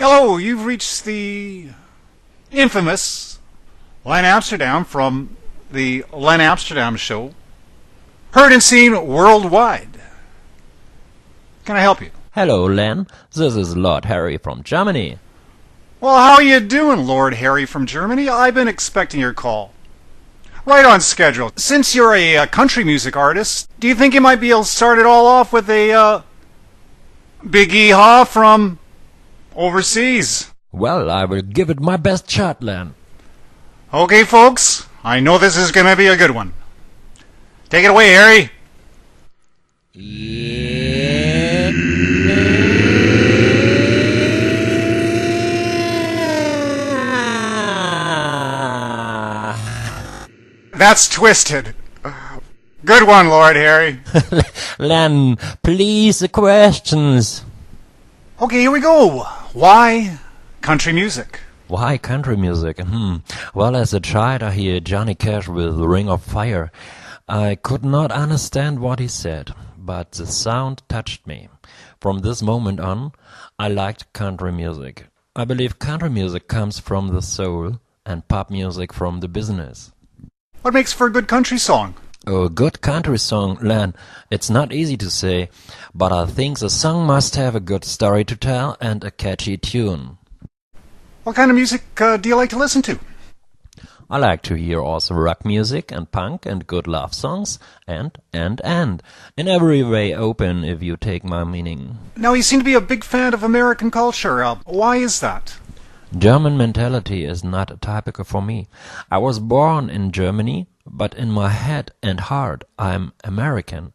Hello, you've reached the infamous Len Amsterdam from the Len Amsterdam Show. Heard and seen worldwide. Can I help you? Hello, Len. This is Lord Harry from Germany. Well, how you doing, Lord Harry from Germany? I've been expecting your call. Right on schedule. Since you're a, uh country music artist, do you think you might be able to start it all off with a uh, big haw from overseas? Well, I will give it my best shot, Len. Okay, folks, I know this is going to be a good one. Take it away, Harry. That's twisted. Good one, Lord Harry. Len, please the questions. Okay, here we go. Why country music? Why country music? Hmm. Well, as a child, I hear Johnny Cash with Ring of Fire. I could not understand what he said, but the sound touched me. From this moment on, I liked country music. I believe country music comes from the soul and pop music from the business. What makes for a good country song? A good country song, Len, it's not easy to say, but I think the song must have a good story to tell and a catchy tune. What kind of music uh, do you like to listen to? I like to hear also rock music and punk and good love songs and, and, and. In every way open if you take my meaning. Now, you seem to be a big fan of American culture. Uh, why is that? German mentality is not typical for me. I was born in Germany, but in my head and heart I'm American.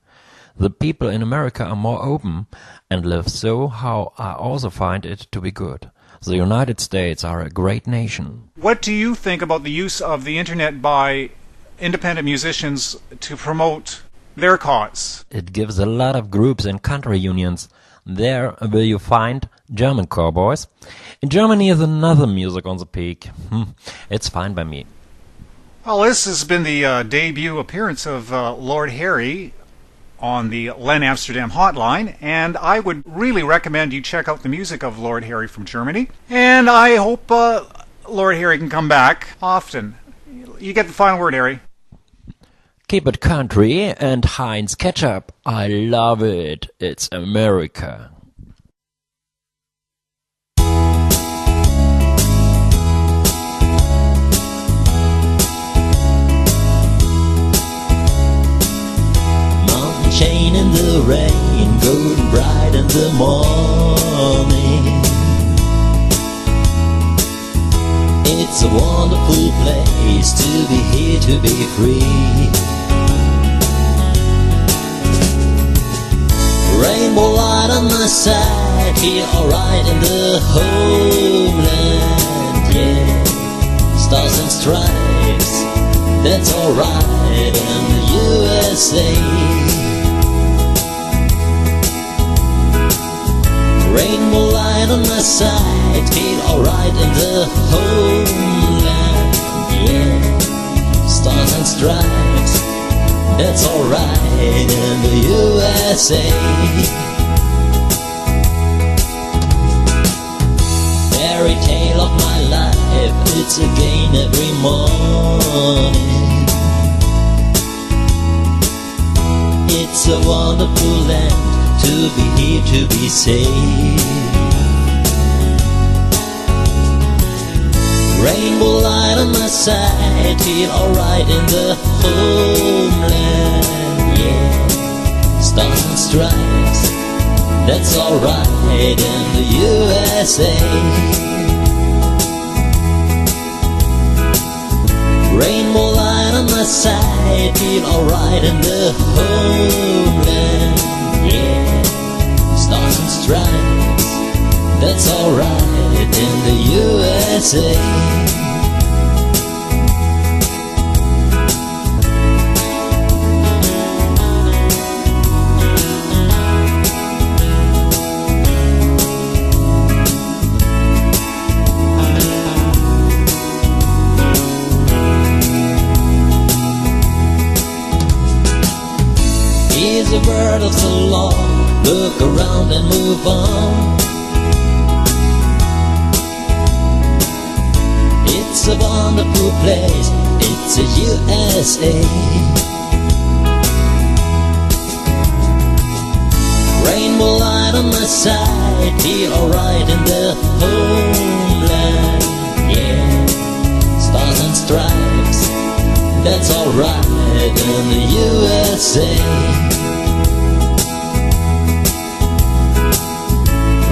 The people in America are more open and live so how I also find it to be good. The United States are a great nation. What do you think about the use of the internet by independent musicians to promote their cause? It gives a lot of groups and country unions. There will you find German cowboys. In Germany is another music on the peak. It's fine by me. Well, this has been the uh, debut appearance of uh, Lord Harry on the Len Amsterdam hotline, and I would really recommend you check out the music of Lord Harry from Germany. And I hope uh, Lord Harry can come back often. You get the final word, Harry. Keep it country and Heinz ketchup. I love it. It's America. The rain, golden bright in the morning. It's a wonderful place to be here, to be free. Rainbow light on my side, feel alright in the homeland, yeah. Stars and stripes, that's alright in the USA. Rainbow light on my side, feel alright in the homeland, yeah. Stars and stripes, that's alright in the USA. Fairy tale of my life, it's again every morning. It's a wonderful land to be here to be saved. Rainbow light on my side, feel alright in the homeland, yeah. Stars and stripes, that's alright in the USA. Rainbow light on my side, feel alright in the homeland, yeah. Stars and stripes, that's alright in the USA. Here's a word of the law. Look around and move on. Place. It's a USA. Rainbow light on my side, be alright in the homeland. Yeah, stars and stripes, that's alright in the USA.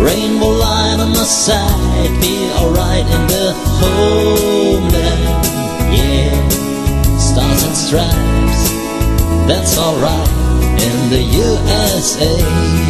Rainbow side, be alright in the homeland. Yeah, stars and stripes, that's alright in the USA.